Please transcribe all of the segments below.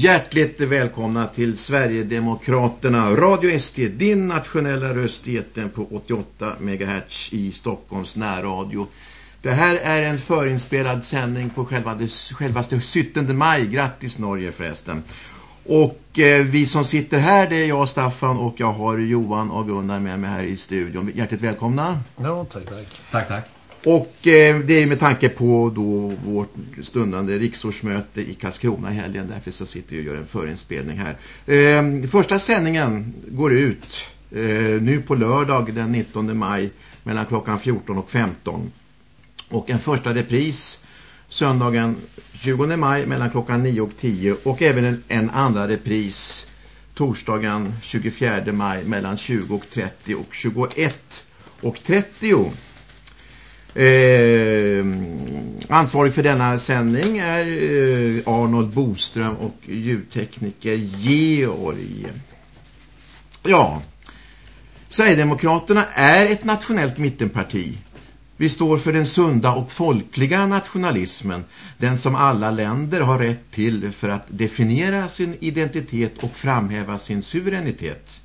Hjärtligt välkomna till Sverigedemokraterna Radio SD, din nationella röst i på 88 MHz i Stockholms närradio. Det här är en förinspelad sändning på själva, självaste 17 maj. Grattis Norge förresten. Och eh, vi som sitter här, det är jag Staffan och jag har Johan och Gunnar med mig här i studion. Hjärtligt välkomna. Ja, tack, tack. Tack, tack. Och eh, det är med tanke på då vårt stundande riksårsmöte i Karlskrona i helgen. Därför så sitter vi och gör en förinspelning här. Eh, första sändningen går ut eh, nu på lördag den 19 maj mellan klockan 14 och 15. Och en första repris söndagen 20 maj mellan klockan 9 och 10. Och även en, en andra repris torsdagen 24 maj mellan 20 och 30 och 21 och 30. Eh, ansvarig för denna sändning är eh, Arnold Boström och ljudtekniker Georg. Ja, Sverigedemokraterna är ett nationellt mittenparti. Vi står för den sunda och folkliga nationalismen, den som alla länder har rätt till för att definiera sin identitet och framhäva sin suveränitet.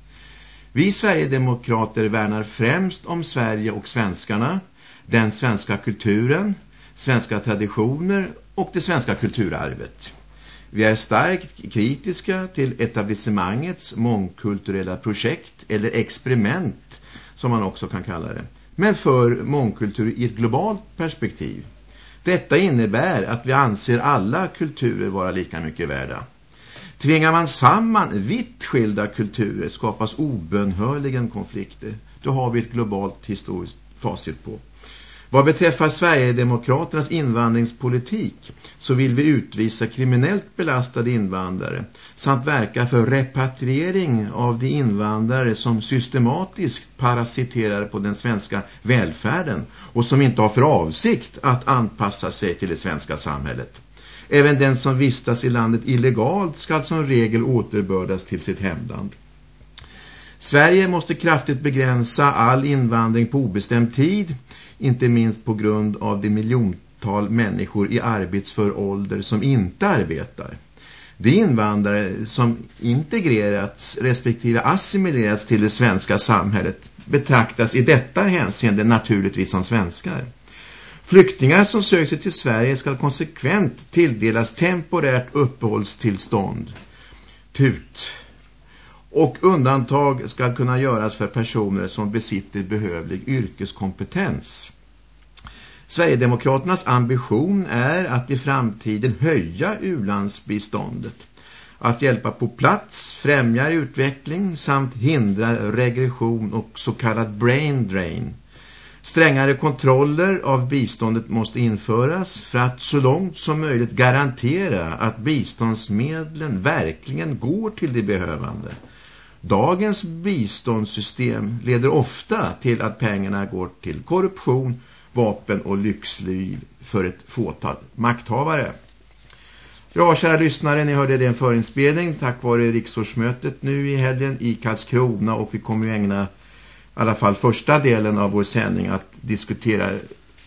Vi Sverigedemokrater värnar främst om Sverige och svenskarna- den svenska kulturen, svenska traditioner och det svenska kulturarvet. Vi är starkt kritiska till etablissemangets mångkulturella projekt eller experiment som man också kan kalla det. Men för mångkultur i ett globalt perspektiv. Detta innebär att vi anser alla kulturer vara lika mycket värda. Tvingar man samman vitt skilda kulturer skapas obönhörligen konflikter. Då har vi ett globalt historiskt facit på. Vad beträffar Sverigedemokraternas invandringspolitik så vill vi utvisa kriminellt belastade invandrare samt verka för repatriering av de invandrare som systematiskt parasiterar på den svenska välfärden och som inte har för avsikt att anpassa sig till det svenska samhället. Även den som vistas i landet illegalt ska som regel återbördas till sitt hemland. Sverige måste kraftigt begränsa all invandring på obestämd tid inte minst på grund av de miljontal människor i arbetsför ålder som inte arbetar. De invandrare som integrerats respektive assimilerats till det svenska samhället betraktas i detta hänseende naturligtvis som svenskar. Flyktingar som söker sig till Sverige ska konsekvent tilldelas temporärt uppehållstillstånd. Tut. Och undantag ska kunna göras för personer som besitter behövlig yrkeskompetens. Sverigedemokraternas ambition är att i framtiden höja ulandsbiståndet. Att hjälpa på plats, främjar utveckling samt hindrar regression och så kallad brain drain. Strängare kontroller av biståndet måste införas för att så långt som möjligt garantera att biståndsmedlen verkligen går till de behövande. Dagens biståndssystem leder ofta till att pengarna går till korruption, vapen och lyxliv för ett fåtal makthavare. Ja, kära lyssnare, ni hörde det en förinspelning tack vare riksårsmötet nu i helgen i Karlskrona och vi kommer ju ägna i alla fall första delen av vår sändning att diskutera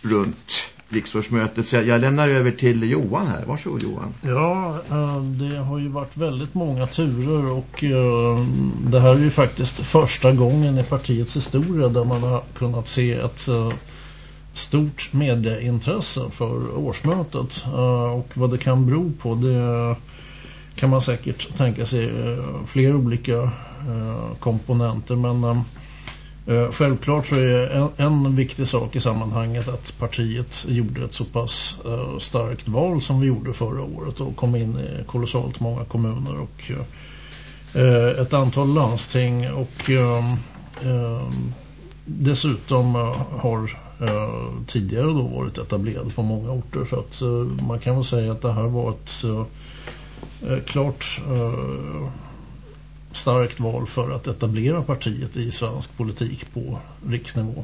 runt riksårsmötet. Så jag lämnar över till Johan här. Varsågod Johan. Ja, eh, det har ju varit väldigt många turer och eh, det här är ju faktiskt första gången i partiets historia där man har kunnat se ett eh, stort medieintresse för årsmötet. Och vad det kan bero på det kan man säkert tänka sig fler olika komponenter men Eh, självklart så är en, en, viktig sak i sammanhanget att partiet gjorde ett så pass uh, starkt val som vi gjorde förra året och kom in i kolossalt många kommuner och uh, ett antal landsting och uh, dessutom har tidigare då varit etablerad på många orter. Så att man kan väl säga att det här var ett klart starkt val för att etablera partiet i svensk politik på riksnivå.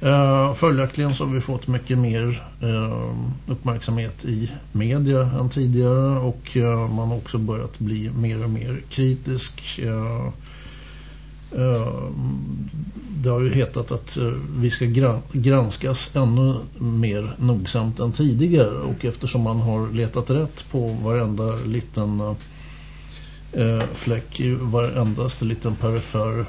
Eh, följaktligen så har vi fått mycket mer eh, uppmärksamhet i media än tidigare och eh, man har också börjat bli mer och mer kritisk. det har ju hetat att vi ska granskas ännu mer nogsamt än tidigare och eftersom man har letat rätt på varenda liten eh, fläck i varenda liten perifer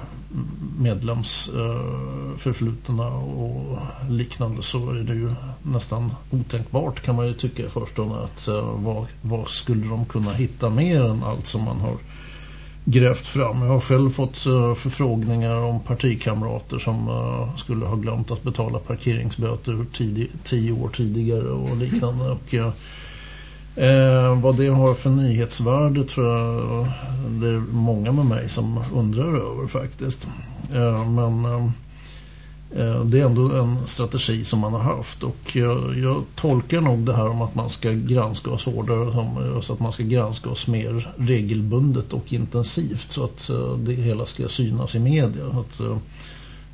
medlemsförflutna eh, och liknande så är det ju nästan otänkbart kan man ju tycka i förstone att eh, vad, vad skulle de kunna hitta mer än allt som man har grävt fram. Jag har själv fått eh, förfrågningar om partikamrater som eh, skulle ha glömt att betala parkeringsböter tio år tidigare och liknande. Och, Eh, vad det har för nyhetsvärde tror jag det är många med mig som undrar över faktiskt. Eh, men eh, eh, det är ändå en strategi som man har haft och jag, jag, tolkar nog det här om att man ska granska oss hårdare som, eh, så att man ska granska oss mer regelbundet och intensivt så att eh, det hela ska synas i media. Att, eh,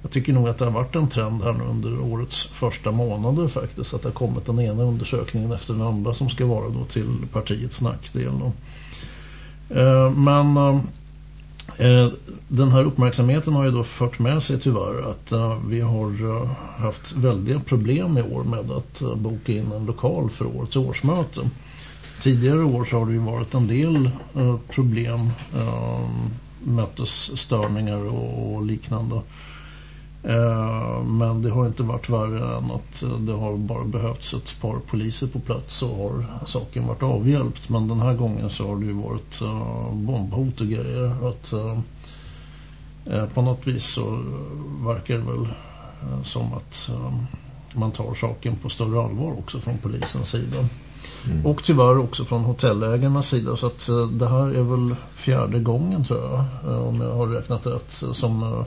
jag tycker nog att det har varit en trend här nu under årets första månader faktiskt. Att det har kommit den ena undersökningen efter den andra som ska vara då till partiets nackdel. Eh, men eh, eh, den här uppmärksamheten har ju då fört med sig tyvärr att eh, vi har eh, haft väldiga problem i år med att eh, boka in en lokal för årets årsmöte. Tidigare år så har det ju varit en del problem, mötesstörningar och liknande. Eh, men det har inte varit värre än att eh, det har bara behövts ett par poliser på plats så har saken varit avhjälpt. Men den här gången så har det ju varit uh, bombhot och grejer. Att, på något vis så verkar det väl som att man tar saken på större allvar också från polisens sida. Mm. Och tyvärr också från hotellägarnas sida. Så att det här är väl fjärde gången tror jag. Om jag har räknat rätt. Som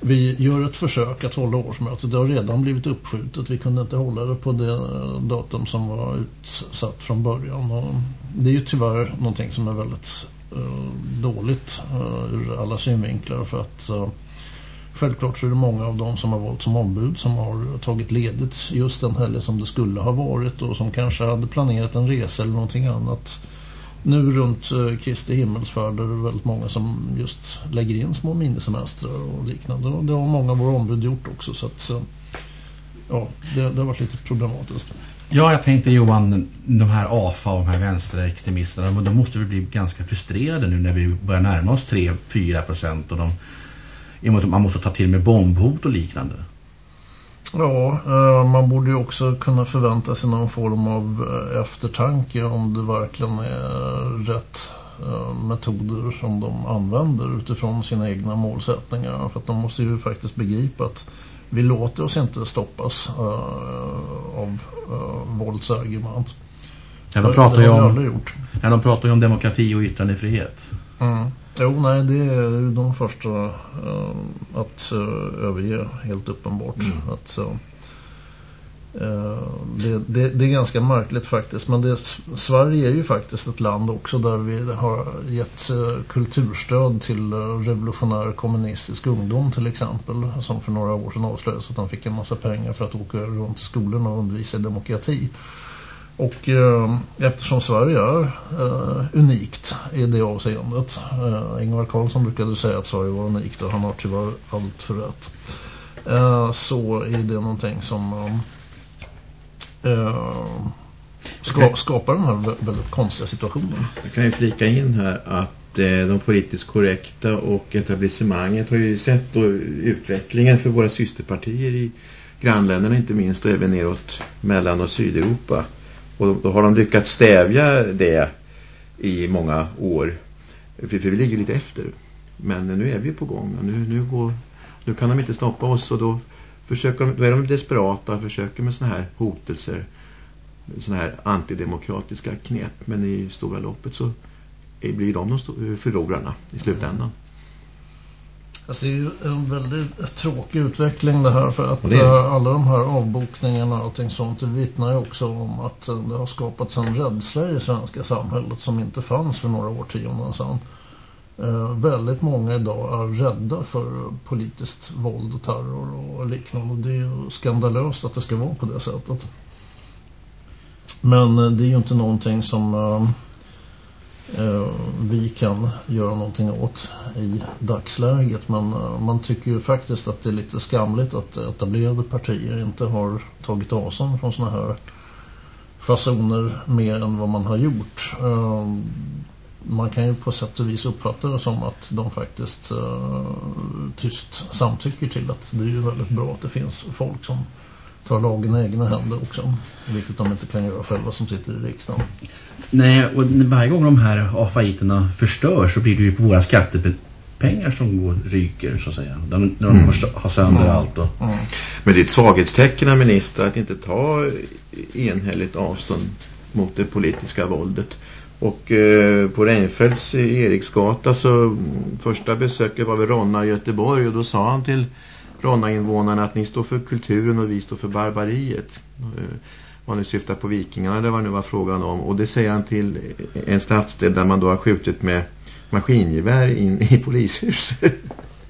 vi gör ett försök att hålla årsmötet. Det har redan blivit uppskjutet. Vi kunde inte hålla det på det datum som var utsatt från början. Och det är ju tyvärr någonting som är väldigt uh, dåligt uh, ur alla synvinklar för att uh, självklart så är det många av dem som har valt som ombud som har tagit ledigt just den helgen som det skulle ha varit och som kanske hade planerat en resa eller någonting annat nu runt eh, Kristi himmelsfärd är det väldigt många som just lägger in små minisemestrar och liknande. Och det har många av våra ombud gjort också så att eh, ja, det, det har varit lite problematiskt. Ja, jag tänkte Johan, de här AFA och de här vänsterextremisterna, de måste väl bli ganska frustrerade nu när vi börjar närma oss 3-4 procent och de, man måste ta till med bombhot och liknande. Ja, eh, man borde ju också kunna förvänta sig någon form av eh, eftertanke om det verkligen är rätt eh, metoder som de använder utifrån sina egna målsättningar. För att de måste ju faktiskt begripa att vi låter oss inte stoppas av våldsargument. Ja, de pratar ju om, ja, de pratar ju om demokrati och yttrandefrihet. Mm. Jo, nej, det är de första uh, att uh, överge helt uppenbart. Mm. Att, uh, det, det, det, är ganska märkligt faktiskt. Men det, Sverige är ju faktiskt ett land också där vi har gett kulturstöd till revolutionär kommunistisk ungdom till exempel. Som för några år sedan avslöjades att de fick en massa pengar för att åka runt skolorna och undervisa i demokrati. Och eh, eftersom Sverige är eh, unikt i det avseendet. Eh, Ingvar Carlsson brukade säga att Sverige var unikt och han har tyvärr allt för rätt. Eh, så är det någonting som eh, ska, skapar den här väldigt konstiga situationen. Jag kan ju flika in här att eh, de politiskt korrekta och etablissemanget har ju sett då utvecklingen för våra systerpartier i grannländerna inte minst och även neråt Mellan- och Sydeuropa. Och då har de lyckats stävja det i många år. För, för vi ligger lite efter. Men nu är vi på gång. Nu, nu, går, nu kan de inte stoppa oss och då, försöker de, då är de desperata och försöker med såna här hotelser. Såna här antidemokratiska knep. Men i stora loppet så blir de de förlorarna i slutändan. Alltså det är ju en väldigt tråkig utveckling det här för att uh, alla de här avbokningarna och allting sånt det vittnar ju också om att uh, det har skapats en rädsla i det svenska samhället som inte fanns för några årtionden sedan. Uh, väldigt många idag är rädda för politiskt våld och terror och liknande och det är ju skandalöst att det ska vara på det sättet. Men det är ju inte någonting som eh, Eh, vi kan göra någonting åt i dagsläget. Men eh, man tycker ju faktiskt att det är lite skamligt att etablerade partier inte har tagit avstånd från såna här fasoner mer än vad man har gjort. Eh, man kan ju på sätt och vis uppfatta det som att de faktiskt eh, tyst samtycker till att det är ju väldigt bra att det finns folk som tar lagen i egna händer också. Vilket de inte kan göra själva som sitter i riksdagen. Nej, och varje gång de här AFA-iterna förstörs så blir det ju på våra skattepengar som går, ryker så att säga. De, när de mm. har sönder mm. allt. Och... Mm. Men det är ett svaghetstecken av minister att inte ta enhälligt avstånd mot det politiska våldet. Och eh, på Reinfeldts Eriksgata så första besöket var vid Ronna i Göteborg och då sa han till Ronna-invånarna att ni står för kulturen och vi står för barbariet. Eh, man nu syftar på vikingarna, det var nu var frågan om. Och det säger han till en stadsdel där man då har skjutit med maskingevär in i polishus.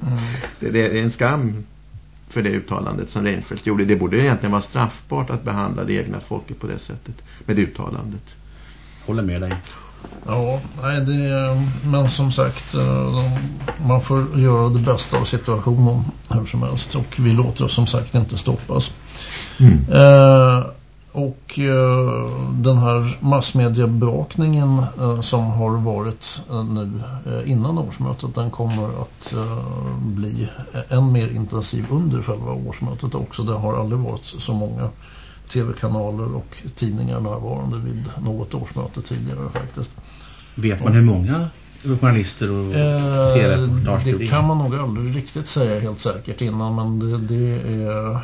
Mm. Det, det, är en skam för det uttalandet som Reinfeldt gjorde. Det borde egentligen vara straffbart att behandla det egna folket på det sättet. Med det uttalandet. Håller med dig. Ja, nej det, men som sagt eh, man får göra det bästa av situationen hur som helst och vi låter oss som sagt inte stoppas. Mm. Eh, och eh, den här massmediebevakningen eh, som har varit eh, nu eh, innan årsmötet den kommer att bli än mer intensiv under själva årsmötet också. Det har aldrig varit så många tv-kanaler och tidningar närvarande vid något årsmöte tidigare faktiskt. Vet man hur många journalister och eh, tv-reportage Det kan man nog aldrig riktigt säga helt säkert innan men det, det är eh,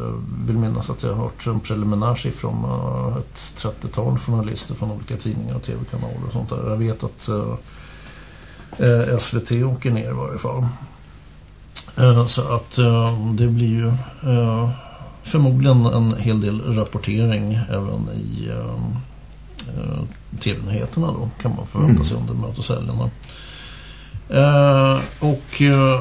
jag vill minnas att jag har hört en preliminär siffra om eh, ett 30-tal journalister från olika tidningar och tv-kanaler och sånt där. Jag vet att eh, eh SVT åker ner i varje fall. Eh, så att eh, det blir ju förmodligen en hel del rapportering även i eh, tv-nyheterna då kan man förvänta sig mm. under möteshelgerna. Eh, och eh,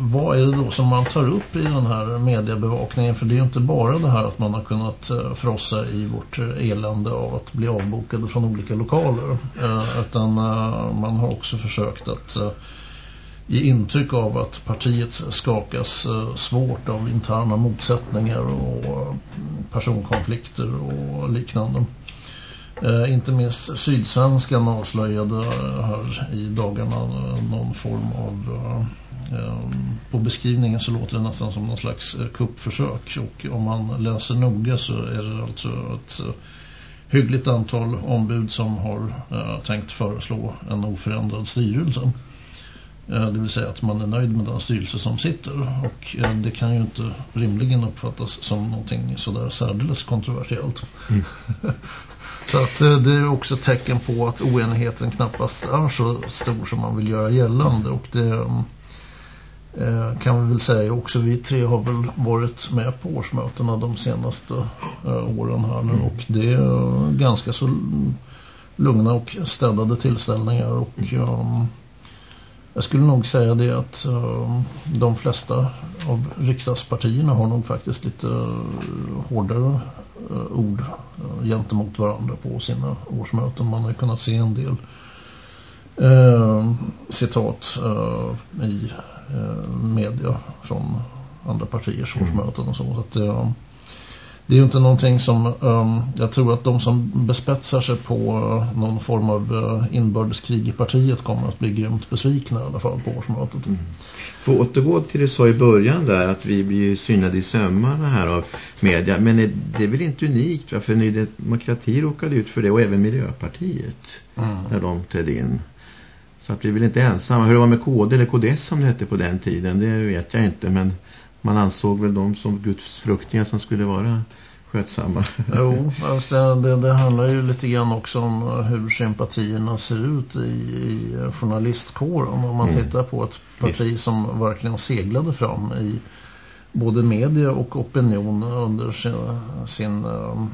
vad är det då som man tar upp i den här mediebevakningen? För det är ju inte bara det här att man har kunnat eh, frossa i vårt elände av att bli avbokade från olika lokaler. Eh, utan eh, man har också försökt att ge intryck av att partiet skakas eh, svårt av interna motsättningar och eh, personkonflikter och liknande. Eh, inte minst Sydsvenskan avslöjade här i dagarna eh, någon form av eh, på beskrivningen så låter det nästan som någon slags kuppförsök och om man läser noga så är det alltså ett hyggligt antal ombud som har eh, tänkt föreslå en oförändrad styrelse. Eh, det vill säga att man är nöjd med den styrelse som sitter och eh, det kan ju inte rimligen uppfattas som någonting sådär särdeles kontroversiellt. Mm. så att eh, det är också ett tecken på att oenigheten knappast är så stor som man vill göra gällande och det kan vi väl säga också. Vi tre har väl varit med på årsmötena de senaste åren här nu och det är ganska så lugna och städade tillställningar och um, jag skulle nog säga det att uh, de flesta av riksdagspartierna har nog faktiskt lite uh, hårdare uh, ord uh, gentemot varandra på sina årsmöten. Man har kunnat se en del citat i media från andra partiers mm. årsmöten och så. så att, det är ju inte någonting som um, jag tror att de som bespetsar sig på uh, någon form av uh, inbördeskrig i partiet kommer att bli grymt besvikna i alla fall på årsmötet. Mm. För att återgå till det så i början där att vi blir synade i sömmarna här av media. Men det är väl inte unikt va? för Ny Demokrati råkade ut för det och även Miljöpartiet mm. när de trädde in. Så att vi är väl inte ensamma. Hur det var med KD eller KDS som det hette på den tiden det vet jag inte men man ansåg väl dem som gudsfruktiga som skulle vara skötsamma. Jo, alltså det, det, handlar ju lite grann också om hur sympatierna ser ut i, i journalistkåren. Om man mm. tittar på ett parti Visst. som verkligen seglade fram i både media och opinion under sin, sin uh,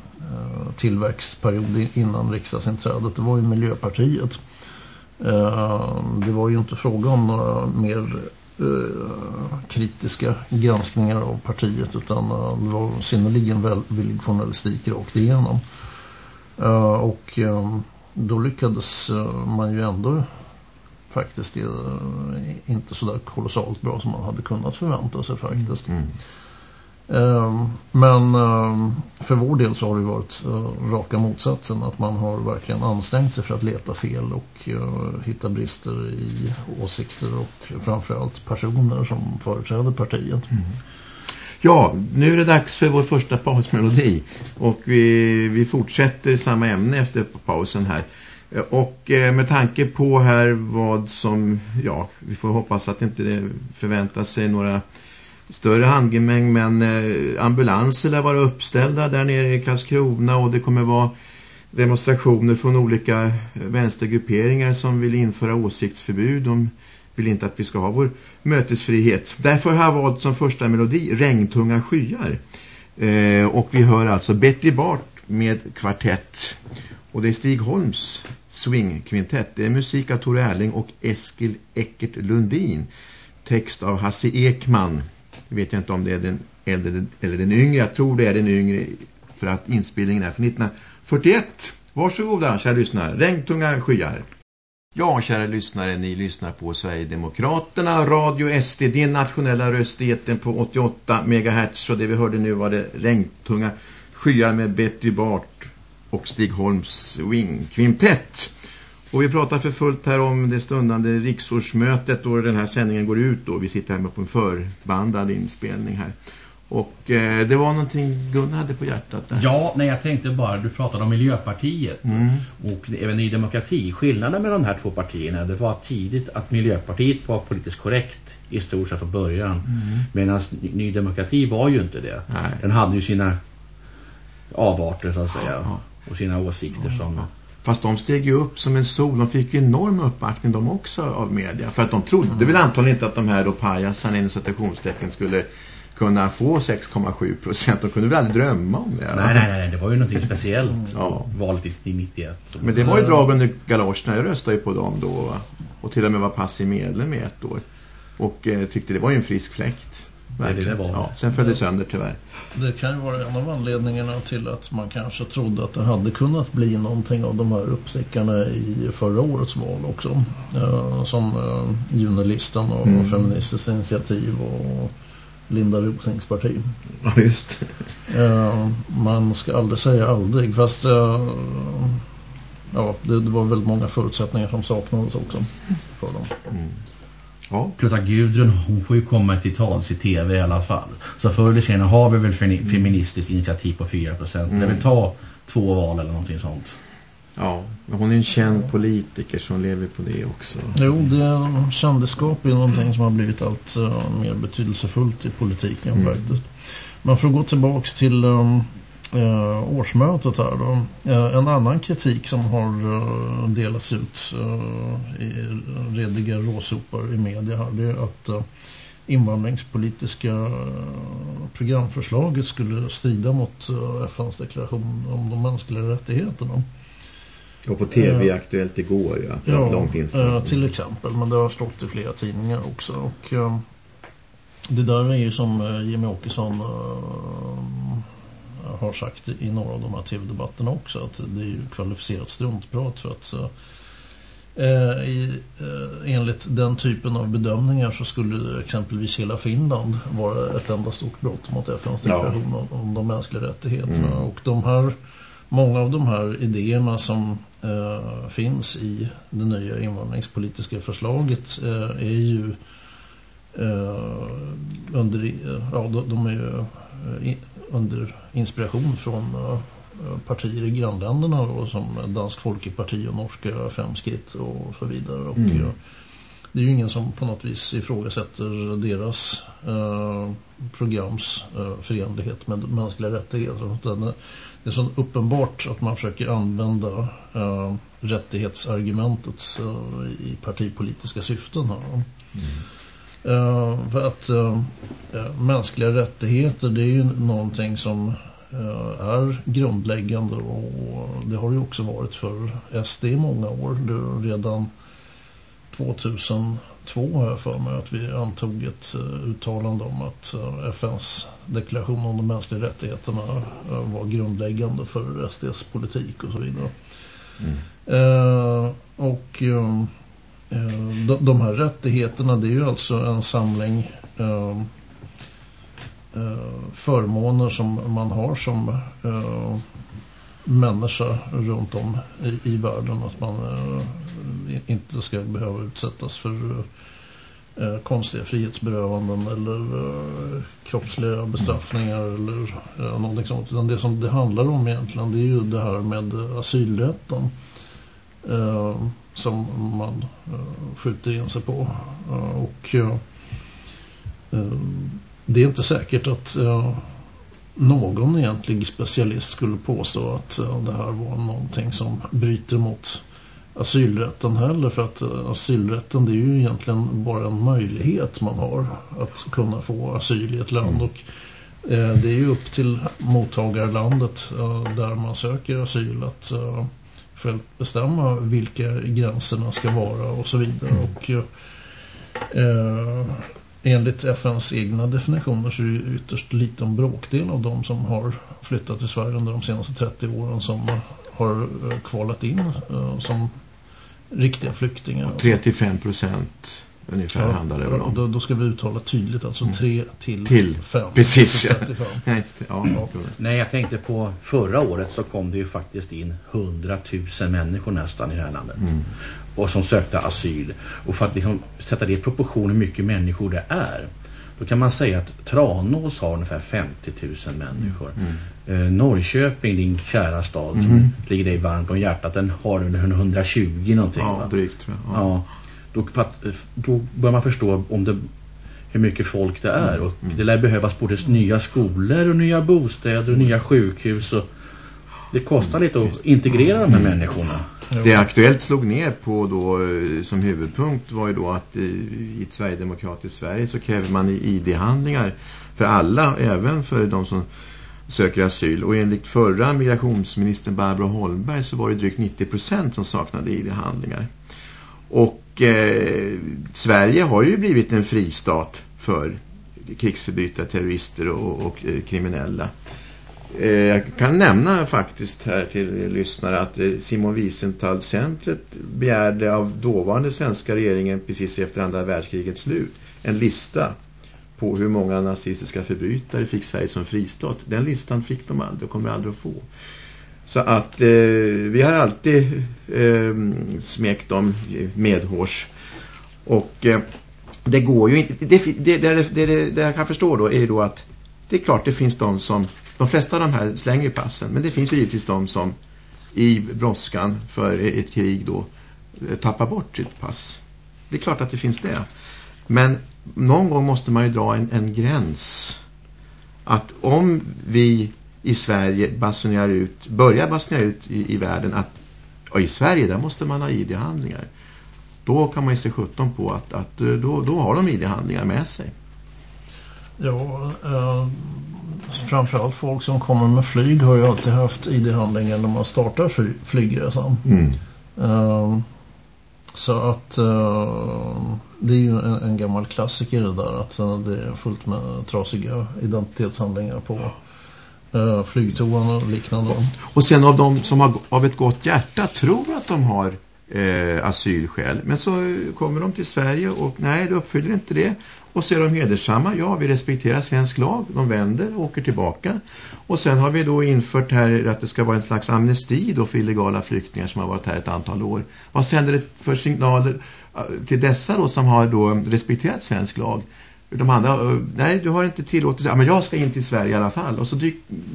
tillväxtperiod innan riksdagsinträdet. Det var ju Miljöpartiet. Uh, det var ju inte fråga om några mer Eh, Eh, kritiska granskningar av partiet utan uh, det var synnerligen välvillig journalistik rakt igenom. Uh, och um, då lyckades man ju ändå faktiskt inte så där kolossalt bra som man hade kunnat förvänta sig faktiskt. Mm. mm. Ehm, men ehm, för vår del så har det varit eh, raka motsatsen att man har verkligen ansträngt sig för att leta fel och eh, hitta brister i åsikter och framförallt personer som företräder partiet. Mm. Ja, nu är det dags för vår första pausmelodi och vi, vi fortsätter samma ämne efter pausen här. Eh, och med tanke på här vad som, ja, vi får hoppas att inte det förväntar sig några större handgemäng men eh, ambulanser lär vara uppställda där nere i Karlskrona och det kommer vara demonstrationer från olika vänstergrupperingar som vill införa åsiktsförbud. De vill inte att vi ska ha vår mötesfrihet. Därför har jag valt som första melodi Regntunga skyar. Eh, och vi hör alltså Betty Bart med kvartett. Och det är Stig Holms swingkvintett. Det är musik av Tore Erling och Eskil Eckert Lundin. Text av Hasse Ekman. Jag vet inte om det är den äldre eller den yngre. Jag tror det är den yngre för att inspelningen är från 1941. Varsågoda, kära lyssnare. Regntunga skyar. Ja, kära lyssnare, ni lyssnar på Sverigedemokraterna, Radio SD, din nationella röstigheten på 88 MHz. Och det vi hörde nu var det regntunga skyar med Betty Bart och Stig Holms Wing Quintet. Och vi pratar för fullt här om det stundande riksårsmötet och den här sändningen går ut då. Vi sitter här med på en förbandad inspelning här. Och eh, det var någonting Gunnar hade på hjärtat där. Ja, nej jag tänkte bara, du pratade om Miljöpartiet mm. och även Ny Demokrati. Skillnaden med de här två partierna, det var tidigt att Miljöpartiet var politiskt korrekt i stort sett från början. Mm. Medan Ny Demokrati var ju inte det. Nej. Den hade ju sina avarter så att säga. Ja. Och sina åsikter ja. som... Fast de steg ju upp som en sol. De fick ju enorm uppbackning de också av media. För att de trodde mm. väl antagligen inte att de här då pajasarna inom citationstecken skulle kunna få 6,7 procent. De kunde väl aldrig drömma om det. Nej, nej, nej. Det var ju någonting speciellt. Ja. Valet i 91. Men det var ju drag under galoscherna. Jag röstade ju på dem då. Och till och med var passiv medlem i ett år. Och eh, tyckte det var ju en frisk fläkt. Det det var. Ja, sen föll det sönder tyvärr. Det kan ju vara en av anledningarna till att man kanske trodde att det hade kunnat bli någonting av de här uppstickarna i förra årets val också. Eh, som eh, Junilistan och mm. Feministiskt initiativ och Linda Rosings parti. Ja, just eh, Man ska aldrig säga aldrig. Fast eh, ja, det, det, var väldigt många förutsättningar som saknades också för dem. Mm. Ja. Plus att Gudrun, hon får ju komma till tals i tv i alla fall. Så förr eller senare har vi väl feministiskt initiativ på 4%. Mm. Det vill ta två val eller någonting sånt. Ja, men hon är en känd politiker som lever på det också. Jo, det kändeskap är någonting som har blivit allt uh, mer betydelsefullt i politiken mm. faktiskt. Men för att gå tillbaka till um, uh, årsmötet här då. Uh, en annan kritik som har delats ut i rediga råsopar i media här det är att invandringspolitiska programförslaget skulle strida mot FNs deklaration om de mänskliga rättigheterna. Och på tv uh, aktuellt igår, ja. ja långt uh, till exempel. Men det har stått i flera tidningar också. Och det där är ju som Jimmy Åkesson har sagt i några av de här tv-debatterna också. Att det är ju kvalificerat struntprat för att i, enligt den typen av bedömningar så skulle exempelvis hela Finland vara ett enda stort brott mot FNs deklaration ja. om, om de mänskliga rättigheterna. Mm. Och de här många av de här idéerna som eh, finns i det nya invandringspolitiska förslaget eh, är ju eh, under, ja, de, de är ju eh, under inspiration från eh, partier i grannländerna då, som Dansk Folkeparti och Norska Femskritt och så vidare. Och, mm. Det är ju ingen som på något vis ifrågasätter deras eh, programs eh, förenlighet med mänskliga rättigheter. Det är så uppenbart att man försöker använda äh, rättighetsargumentet äh, i partipolitiska syften. Här. Mm. Äh, för att mänskliga rättigheter det är ju någonting som är grundläggande och det har ju också varit för SD i många år. Det redan 2000 2002 har jag för mig att vi antog ett uh, uttalande om att uh, FNs deklaration om de mänskliga rättigheterna uh, var grundläggande för SDs politik och så vidare. Mm. och Eh, de, de, här rättigheterna det är ju alltså en samling eh, eh, förmåner som man har som människa runt om i, i världen att man inte ska behöva utsättas för eh, konstiga frihetsberövanden eller eh, kroppsliga bestraffningar eller eh, någonting sånt. Utan det som det handlar om egentligen det är ju det här med asylrätten som man eh, skjuter in sig på. Eh, och eh, det är inte säkert att någon egentlig specialist skulle påstå att det här var någonting som bryter mot asylrätten heller för att asylrätten det är ju egentligen bara en möjlighet man har att kunna få asyl i ett land och eh, det är ju upp till mottagarlandet eh, där man söker asyl att eh, själv bestämma vilka gränserna ska vara och så vidare mm. och eh, enligt FNs egna definitioner så är det ytterst liten bråkdel av de som har flyttat till Sverige under de senaste 30 åren som har eh, kvalat in som riktiga flyktingar. 3-5 procent ungefär ja, handlar det om. Då, då, ska vi uttala tydligt, alltså 3 mm. till, till 5. Precis, ja. Nej, ja, ja. Nej, jag tänkte på förra året så kom det ju faktiskt in 100 000 människor nästan i det här landet. Mm. Och som sökte asyl. Och för att liksom sätta det i proportion hur mycket människor det är då kan man säga att Tranås har ungefär 50 000 människor. Mm. Eh, Norrköping, din kära stad mm. som ligger dig varmt om hjärtat, den har 120 någonting. Ja, va? drygt. Ja. ja då, då börjar man förstå om det, hur mycket folk det är. Och mm. det lär behövas både nya skolor och nya bostäder och nya sjukhus. Och det kostar lite att integrera de här människorna. Det Aktuellt slog ner på då eh, som huvudpunkt var ju då att i ett Sverigedemokratiskt Sverige så kräver man ID-handlingar för alla, även för de som söker asyl. Och enligt förra migrationsministern Barbara Holmberg så var det drygt 90% som saknade ID-handlingar. Och eh, Sverige har ju blivit en fristat för krigsförbrytare, terrorister och, och eh, kriminella. Eh, jag kan nämna faktiskt här till lyssnare att eh, Simon Wiesenthal-centret begärde av dåvarande svenska regeringen precis efter andra världskrigets slut en lista på hur många nazistiska förbrytare fick Sverige som fristat. Den listan fick de aldrig och kommer aldrig att få. Så att eh, vi har alltid eh, smekt dem medhårs. Och eh, det går ju inte... Det, det, det, det, det jag kan förstå då är då att det är klart det finns de som de flesta av de här slänger passen. Men det finns ju givetvis de som i brådskan för ett krig då eh, tappar bort sitt pass. Det är klart att det finns det. Men någon gång måste man ju dra en, en gräns. Att om vi i Sverige basunerar ut, börjar basunera ut i, i världen att i Sverige där måste man ha ID-handlingar. Då kan man ju se 17 på att, att eh, då, då har de ID-handlingar med sig. Ja, eh, framförallt folk som kommer med flyg har ju alltid haft ID-handlingar när man startar fly flygresan. Mm. Eh, så att eh, det är ju en, en, gammal klassiker det där att uh, det är fullt med trasiga identitetshandlingar på Eh, flygtoan och liknande. Och sen av de som har, av ett gott hjärta tror att de har eh, asylskäl. Men så kommer de till Sverige och nej, det uppfyller inte det. Och så är de hedersamma. Ja, vi respekterar svensk lag. De vänder och åker tillbaka. Och sen har vi då infört här att det ska vara en slags amnesti då för illegala flyktingar som har varit här ett antal år. Vad sänder det för signaler eh, till dessa då som har då respekterat svensk lag? De andra, eh, nej du har inte tillåtelse. Ja, men jag ska in till Sverige i alla fall. Och så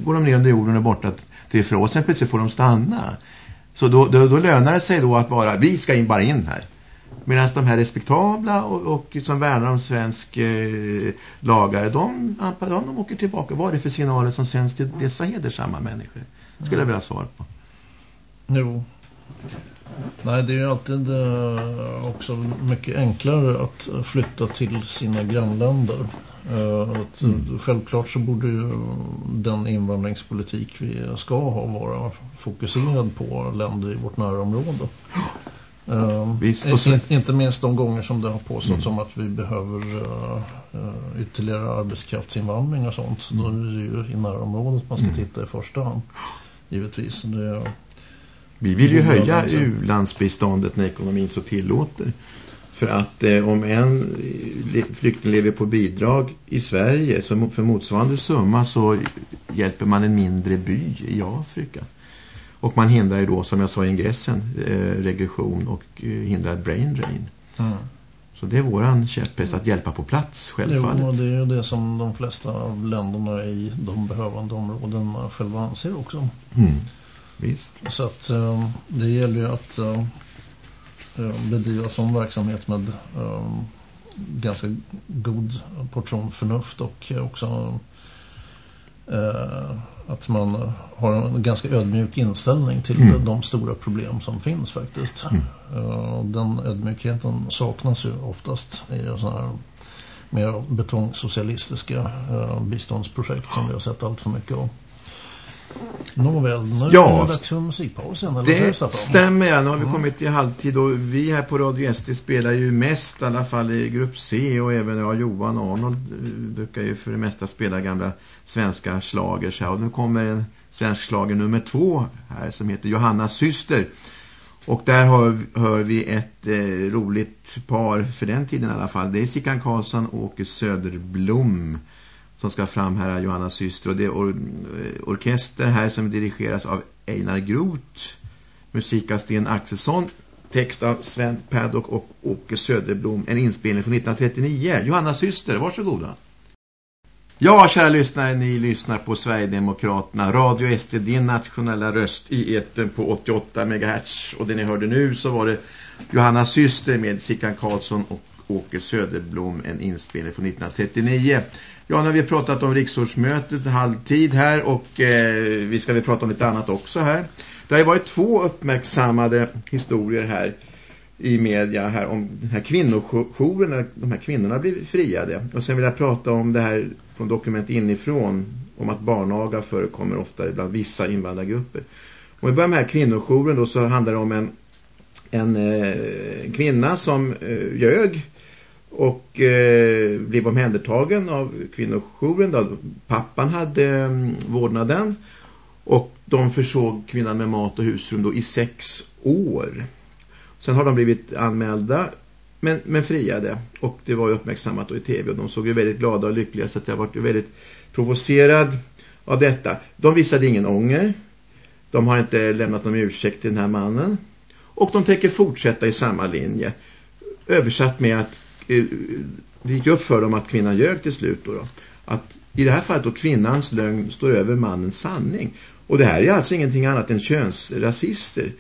går de ner under jorden och borta till ifrån oss. Sen plötsligt får de stanna. Så då, då, då lönar det sig då att vara, vi ska in bara in här. Medan de här respektabla och, och som värnar om svensk eh, lagar, de, de, de åker tillbaka. Vad är det för signaler som sänds till dessa hedersamma människor? Skulle jag vilja svara på. Jo. Nej, det är ju alltid eh, också mycket enklare att flytta till sina grannländer. Eh, att, mm. Självklart så borde ju den invandringspolitik vi ska ha vara fokuserad på länder i vårt närområde. Uh, Visst, sen... inte minst de gånger som det har påståtts mm. om att vi behöver uh, uh, ytterligare arbetskraftsinvandring och sånt. Så då är det ju i närområdet man ska mm. titta i första hand. Givetvis. Det, vi vill ju höja u-landsbiståndet när ekonomin så tillåter. För att eh, om en flykting lever på bidrag i Sverige så för motsvarande summa så hjälper man en mindre by i Afrika. Och man hindrar ju då, som jag sa i ingressen, eh, regression och eh, hindrar brain drain. Mm. Så det är våran käpphäst att hjälpa på plats, självfallet. Jo, det är ju det som de flesta av länderna i de behövande områdena själva anser också. Mm. Visst. Så att eh, det gäller ju att eh, eh bedriva sån verksamhet med eh, ganska god portion förnuft och också eh, att man har en ganska ödmjuk inställning till mm. de stora problem som finns faktiskt. Mm. Uh, den ödmjukheten saknas ju oftast i sådana här mer betongsocialistiska uh, biståndsprojekt som vi har sett allt för mycket av. Nåväl, nu ja, är det dags för musikpausen. Eller det stämmer, ja. Nu har vi mm. kommit till halvtid och vi här på Radio SD spelar ju mest i alla fall i grupp C och även ja, Johan och Arnold brukar ju för det mesta spela gamla svenska slagers här. Och nu kommer en svensk slager nummer två här som heter Johannas syster. Och där hör, hör vi ett eh, roligt par för den tiden i alla fall. Det är Sikan Karlsson och Åke Söderblom som ska framhära Johannas syster. Och det är or orkester här som dirigeras av Einar Groth. Musik av Sten Axelsson. Text av Sven Paddock och Åke Söderblom. En inspelning från 1939. Johannas syster, varsågoda. Ja, kära lyssnare, ni lyssnar på Sverigedemokraterna. Radio SD, din nationella röst i eten på 88 MHz. Och det ni hörde nu så var det Johannas syster med Sickan Karlsson och Åke Söderblom, en inspelning från 1939. Ja, nu har vi pratat om riksårsmötet halvtid här och eh, vi ska väl prata om lite annat också här. Det har ju varit två uppmärksammade historier här i media här om den här kvinnojouren när de här kvinnorna blir friade. Och sen vill jag prata om det här från dokument inifrån om att barnaga förekommer oftare bland vissa invandrargrupper. Om vi börjar med här kvinnojouren då så handlar det om en, en eh, kvinna som eh, ljög och eh, blev omhändertagen av kvinnojouren. Då. Pappan hade eh, vårdnaden och de försåg kvinnan med mat och husrum då i sex år. Sen har de blivit anmälda men, men friade och det var ju uppmärksammat då i tv och de såg ju väldigt glada och lyckliga så att jag var väldigt provocerad av detta. De visade ingen ånger. De har inte lämnat någon ursäkt till den här mannen. Och de tänker fortsätta i samma linje. Översatt med att Eh, det gick upp för dem att kvinnan ljög till slut då, då. Att i det här fallet då kvinnans lögn står över mannens sanning. Och det här är alltså ingenting annat än könsrasister.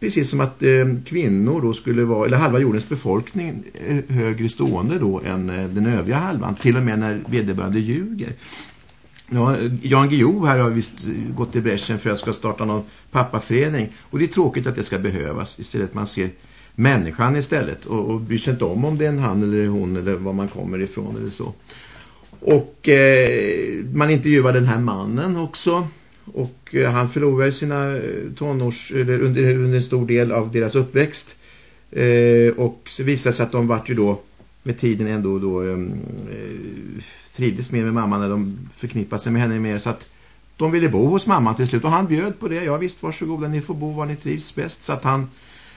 Precis som att eh, kvinnor då skulle vara, eller halva jordens befolkning är högre stående då än eh, den övriga halvan. Till och med när vederbörande ljuger. Ja, Jan Guillou här har visst eh, gått i bräschen för att jag ska starta någon pappaförening. Och det är tråkigt att det ska behövas. Istället man ser människan istället och, och bryr sig inte om om det är en han eller hon eller var man kommer ifrån eller så. Och eh, man intervjuar den här mannen också och eh, han förlorar sina eh, tonårs eller under, under en stor del av deras uppväxt eh, och så visar sig att de vart ju då med tiden ändå då eh, eh trivdes mer med mamman när de förknippade sig med henne mer så att de ville bo hos mamman till slut och han bjöd på det. Ja visst, varsågoda, ni får bo var ni trivs bäst. Så att han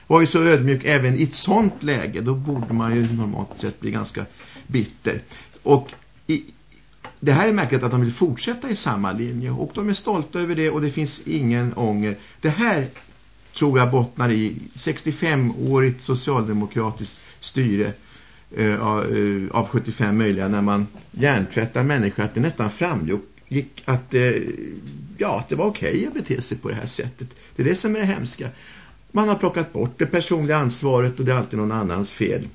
var ju så ödmjuk även i ett sånt läge. Då borde man ju normalt sett bli ganska bitter. Och i, det här är märkligt att de vill fortsätta i samma linje. Och de är stolta över det och det finns ingen ånger. Det här tror jag bottnar i 65-årigt socialdemokratiskt styre eh, av eh, 75 möjliga när man hjärntvättar människor att det nästan framgick att, eh, ja, att det var okej okay att bete sig på det här sättet. Det är det som är det hemska. Man har plockat bort det personliga ansvaret och det är alltid någon annans fel.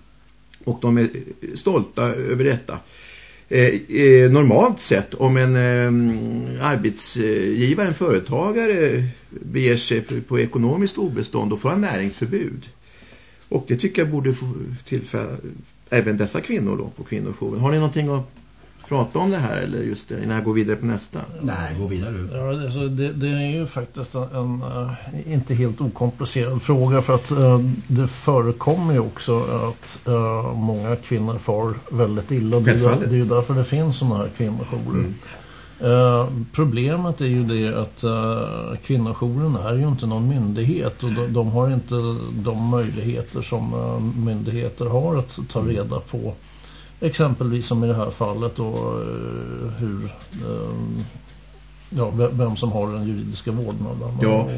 Och de är stolta över detta. Eh, eh, normalt sett om en eh, arbetsgivare, en företagare beger sig på, ekonomiskt obestånd och får han näringsförbud. Och det tycker jag borde få tillfälle även dessa kvinnor då på kvinnojouren. Har ni någonting att prata om det här eller just det, innan jag går vidare på nästa? Nej, gå vidare du. Ja, alltså, det, det, är ju faktiskt en, en uh, inte helt okomplicerad fråga för att uh, det förekommer ju också att uh, många kvinnor får väldigt illa. Det, det är ju därför det finns sådana här kvinnojourer. Mm. Uh, problemet är ju det att uh, kvinnojouren är ju inte någon myndighet och de, de har inte de möjligheter som uh, myndigheter har att ta reda på exempelvis som i det här fallet då hur ja, vem som har den juridiska vårdnaden. Ja,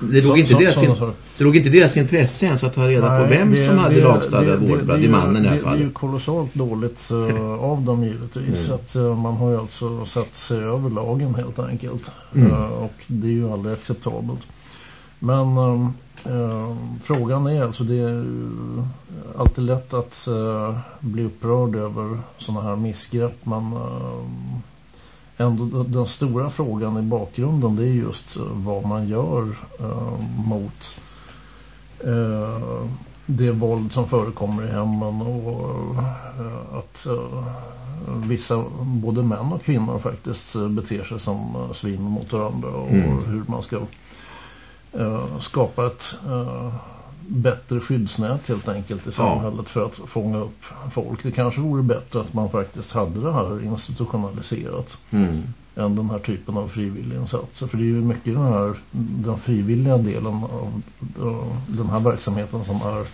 det låg, inte deras, så, det låg inte deras intresse ens att ta reda nej, på vem det, som hade lagstadgad vårdnad i mannen i alla fall. Det är ju kolossalt dåligt uh, av dem givetvis. Mm. Att, man har ju alltså satt sig över lagen helt enkelt. Mm. Och det är ju aldrig acceptabelt. Men frågan är alltså, det är alltid lätt att bli upprörd över sådana här missgrepp. Men ändå den stora frågan i bakgrunden det är just eh, vad man gör uh, mot uh, det våld som förekommer i hemmen och uh, att vissa, både män och kvinnor faktiskt beter sig som svin mot varandra och mm. hur man ska skapa ett bättre skyddsnät helt enkelt i samhället ja. för att fånga upp folk. Det kanske vore bättre att man faktiskt hade det här institutionaliserat mm. än den här typen av frivilliginsatser. För det är ju mycket den här den frivilliga delen av den här verksamheten som är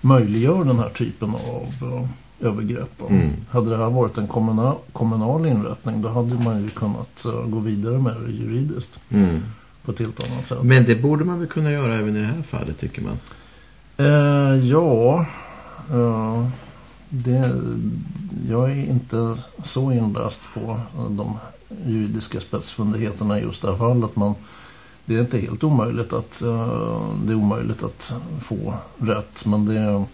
möjliggör den här typen av övergrepp. Mm. Hade det här varit en kommunal, kommunal inrättning då hade man ju kunnat gå vidare med det juridiskt. Mm på ett helt annat sätt. Men det borde man väl kunna göra även i det här fallet tycker man? Eh, ja, eh, det, jag är inte så inläst på de juridiska spetsfundigheterna i just det här fallet men det är inte helt omöjligt att eh, det är omöjligt att få rätt men det är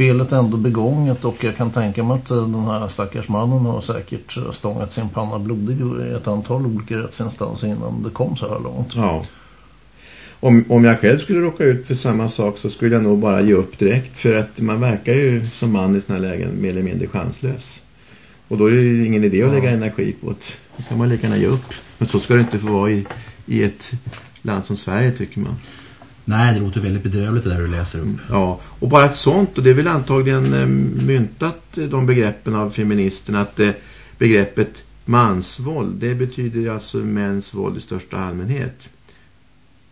felet ändå begånget och jag kan tänka mig att eh, den här stackars mannen har säkert stångat sin panna blodig i ett antal olika rättsinstanser innan det kom så här långt. Ja. Om, om jag själv skulle råka ut för samma sak så skulle jag nog bara ge upp direkt för att man verkar ju som man i såna här lägen mer eller mindre chanslös. Och då är det ju ingen idé att lägga energi på det. Då kan man lika gärna ge upp. Men så ska det inte få vara i, i ett land som Sverige tycker man. Nej, det låter väldigt bedrövligt det där du läser upp. Ja, och bara ett sånt, och det är väl antagligen eh, myntat eh, de begreppen av feministerna, att eh, begreppet mansvåld, det betyder alltså mäns våld i största allmänhet.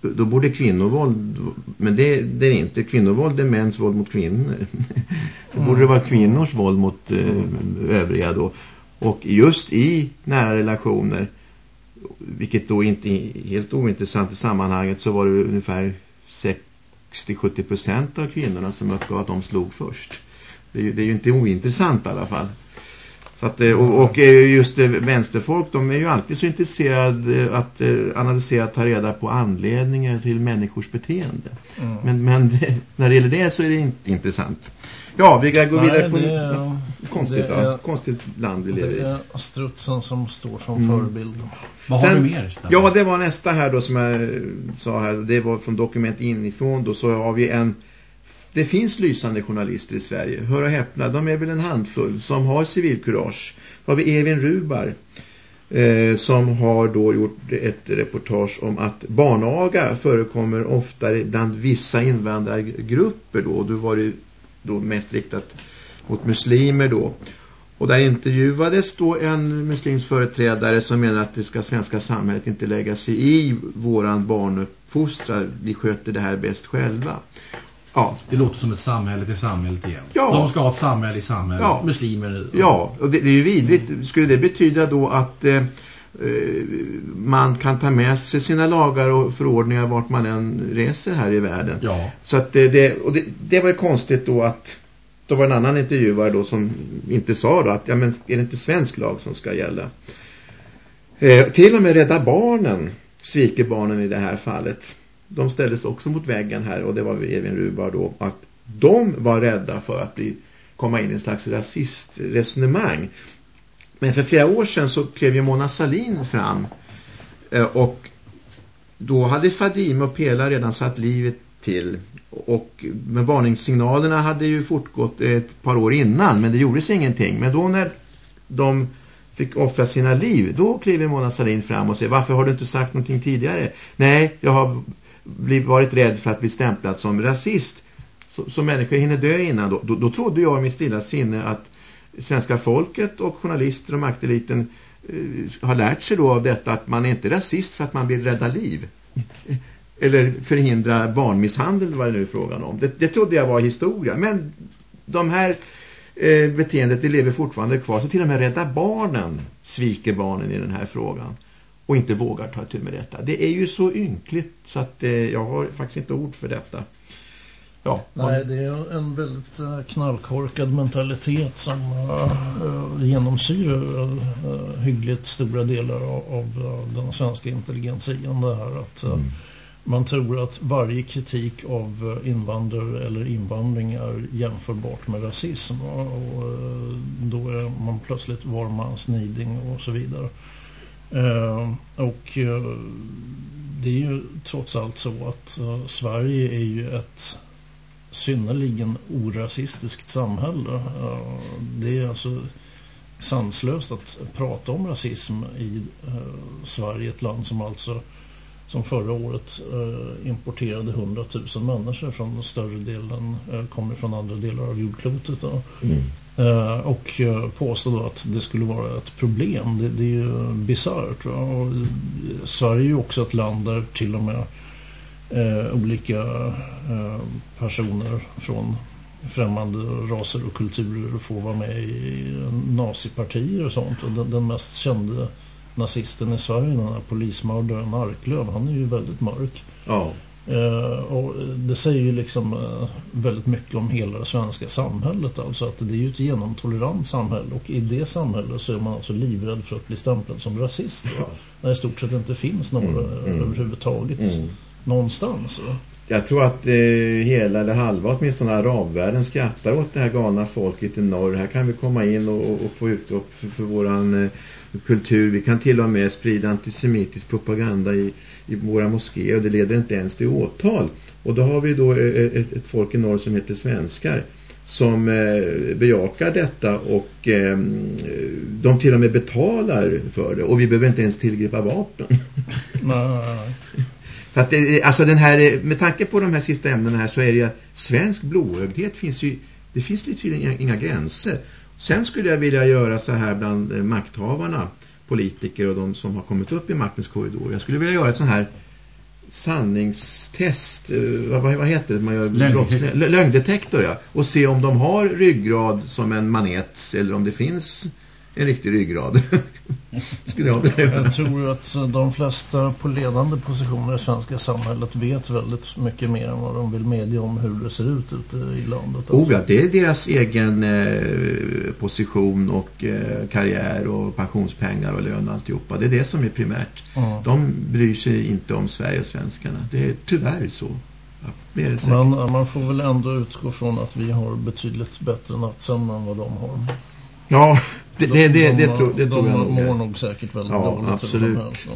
Då borde kvinnovåld, men det, det är inte. Kvinnovåld är mäns våld mot kvinnor. Då borde det vara kvinnors våld mot eh, övriga då. Och just i nära relationer, vilket då inte är helt ointressant i sammanhanget, så var det ungefär 60-70 procent av kvinnorna som uppgav att de slog först. Det är, ju, det är ju inte ointressant i alla fall. Så att, eh, och, och eh, just eh, vänsterfolk, de är ju alltid så intresserade att analysera, ta reda på anledningar till människors beteende. Mm. Men, men det, när det gäller det så är det inte intressant. Ja, vi kan gå Nej, vidare på det är, konstigt, det är, ja, konstigt land vi lever i. Det är strutsen som står som mm. förebild. Vad Sen, har du mer? Stämmer? Ja, det var nästa här då som jag sa här. Det var från dokument inifrån då så har vi en det finns lysande journalister i Sverige. Hör och häpna, de är väl en handfull som har civilkurage. Då har vi Evin Rubar eh, som har då gjort ett reportage om att barnaga förekommer oftare bland vissa invandrargrupper då. Du var det då mest riktat mot muslimer då. Och där intervjuades då en muslims företrädare som menar att det ska svenska samhället inte lägga sig i våran barnuppfostrar. Vi sköter det här bäst själva. Ja. Det låter som ett samhälle till samhället igen. Ja. De ska ha ett samhälle i samhället. Ja. Muslimer. Ja, och det, det är ju vidrigt. Skulle det betyda då att eh, man kan ta med sig sina lagar och förordningar vart man än reser här i världen? Ja. Så att det, det och det, det var ju konstigt då att då var en annan intervjuare då som inte sa då att ja men är det inte svensk lag som ska gälla? Eh, till och med Rädda Barnen sviker barnen i det här fallet de ställdes också mot väggen här och det var Evin Rubar då att de var rädda för att bli, komma in i en slags rasistresonemang. Men för flera år sedan så klev ju Mona Salin fram eh, och då hade Fadim och Pela redan satt livet till och men varningssignalerna hade ju fortgått ett par år innan men det gjordes ingenting. Men då när de fick offra sina liv, då kliver Mona Salin fram och säger varför har du inte sagt någonting tidigare? Nej, jag har varit rädd för att bli stämplad som rasist. Så, så människor hinner dö innan. Då, då, då trodde jag i min stilla sinne att svenska folket och journalister och makteliten eh, har lärt sig då av detta att man är inte rasist för att man vill rädda liv. Eller förhindra barnmisshandel vad det nu är frågan om. Det, det trodde jag var historia. Men de här eh, beteendet det lever fortfarande kvar. Så till och med Rädda Barnen sviker barnen i den här frågan. Och inte vågar ta tur med detta. Det är ju så ynkligt så att eh, jag har faktiskt inte ord för detta. Ja, Nej, det är en väldigt uh, knallkorkad mentalitet som uh, genomsyrar uh, hyggligt stora delar av, av den svenska intelligensian. Det här att mm. man tror att varje kritik av invandrare eller invandring är jämförbart med rasism. Och, då är man plötsligt varmans niding och så vidare. och det är ju trots allt så att Sverige är ju ett synnerligen orasistiskt samhälle. Det är alltså sanslöst att prata om rasism i eh, Sverige, ett land som alltså som förra året eh, importerade 100 000 människor från större delen eh, kommer från andra delar av jordklotet då. Mm. Och påstå att det skulle vara ett problem. Det, det är ju bisarrt. Sverige är ju också ett land där till och med eh, olika eh, personer från främmande raser och kulturer får vara med i nazipartier och sånt. Och den, den mest kände nazisten i Sverige, den här polismördaren Arklöv, han är ju väldigt mörk. Ja. Eh, och det säger ju liksom eh, väldigt mycket om hela det svenska samhället. Alltså att det är ju ett genomtolerant samhälle och i det samhället så är man alltså livrädd för att bli stämplad som rasist. Ja. När i stort sett inte finns några mm, mm. överhuvudtaget. Mm någonstans. Jag tror att eh, hela eller halva åtminstone arabvärlden skrattar åt det här galna folket i norr. Här kan vi komma in och, och få utlopp för, för våran eh, kultur. Vi kan till och med sprida antisemitisk propaganda i, i våra moskéer och det leder inte ens till åtal. Och då har vi då eh, eh, ett, ett folk i norr som heter svenskar som eh, bejakar detta och eh, de till och med betalar för det och vi behöver inte ens tillgripa vapen. nej, nej, nej. Så att det, alltså den här, med tanke på de här sista ämnena här så är det ju svensk blåögdhet finns ju, det finns lite inga, inga gränser. Sen skulle jag vilja göra så här bland eh, makthavarna, politiker och de som har kommit upp i maktens korridor. Jag skulle vilja göra ett sån här sanningstest, eh, vad, vad heter det? Man gör lögndetektor. lögndetektor ja. Och se om de har ryggrad som en manet eller om det finns en riktig ryggrad. Skulle jag, jag tror att de flesta på ledande positioner i svenska samhället vet väldigt mycket mer än vad de vill medge om hur det ser ut ute i landet. Oh ja, det är deras egen eh, position och eh, karriär och pensionspengar och lön och alltihopa. Det är det som är primärt. Mm. De bryr sig inte om Sverige och svenskarna. Det är tyvärr så. Ja, Men man får väl ändå utgå från att vi har betydligt bättre nattsömn än vad de har. Ja, det, det, det, det, tror, det de tror jag nog. De mår nog säkert väldigt ja, dåligt. Absolut.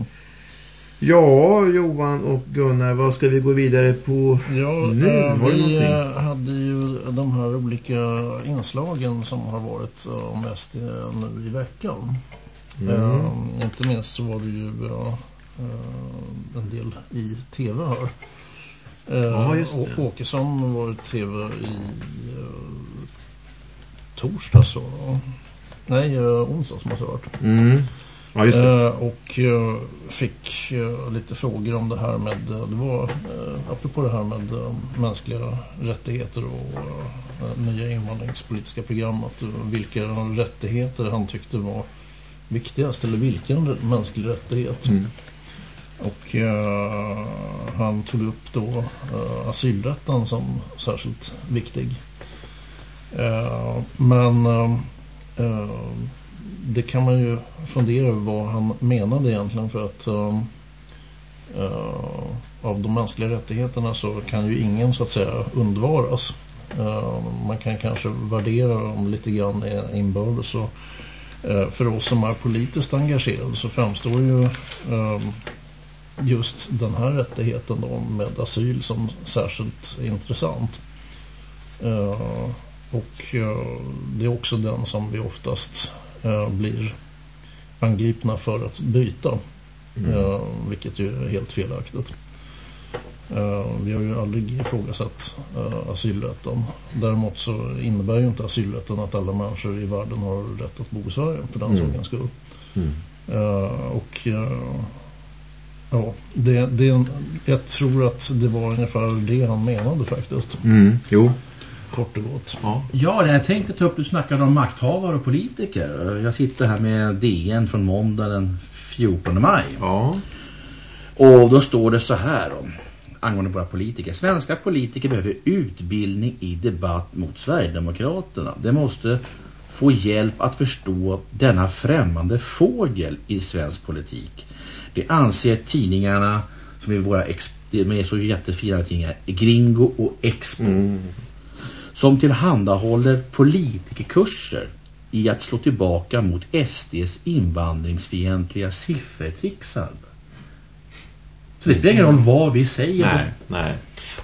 Ja, Johan och Gunnar, vad ska vi gå vidare på ja, nu? Äh, vi eh, hade ju de här olika inslagen som har varit uh, om SD nu i veckan. Mm. Uh, inte minst så var det ju uh, en del i tv här. Ja, just det. Åkesson var i tv i torsdag så nej, uh, onsdags måste det ha varit. Mm. Ja, just det. Uh, och uh, fick lite frågor om det här med, det var apropå det här med mänskliga rättigheter och nya invandringspolitiska programmet. vilka rättigheter han tyckte var viktigast eller vilken mänsklig rättighet. Mm. Och han tog upp då asylrätten som särskilt viktig. men Eh, Eh, det kan man ju fundera över vad han menade egentligen för att ehm, eh, av de mänskliga rättigheterna så kan ju ingen så att säga undvaras. Eh, man kan kanske värdera dem lite grann inbördes och för oss som är politiskt engagerade så framstår ju ehm, just den här rättigheten då med asyl som särskilt intressant. Och eh, det är också den som vi oftast eh, blir angripna för att byta. Mm. Eh, vilket ju är helt felaktigt. Vi har ju aldrig ifrågasatt asylrätten. Däremot så innebär ju inte asylrätten att alla människor i världen har rätt att bo i Sverige för den mm. sakens skull. Mm. och ja, det, det, jag tror att det var ungefär det han menade faktiskt. Mm, jo kort och gott. Ja, ja jag tänkte ta upp, du snackade om makthavare och politiker. Jag sitter här med DN från måndag den 14 maj. Ja. Och då står det så här om angående våra politiker. Svenska politiker behöver utbildning i debatt mot Sverigedemokraterna. Det måste få hjälp att förstå denna främmande fågel i svensk politik. Det anser tidningarna som är våra med så jättefina tidningar Gringo och Expo. Mm som tillhandahåller politikerkurser i att slå tillbaka mot SDs invandringsfientliga siffertrixande. Så det spelar ingen roll vad vi säger. Nej, nej.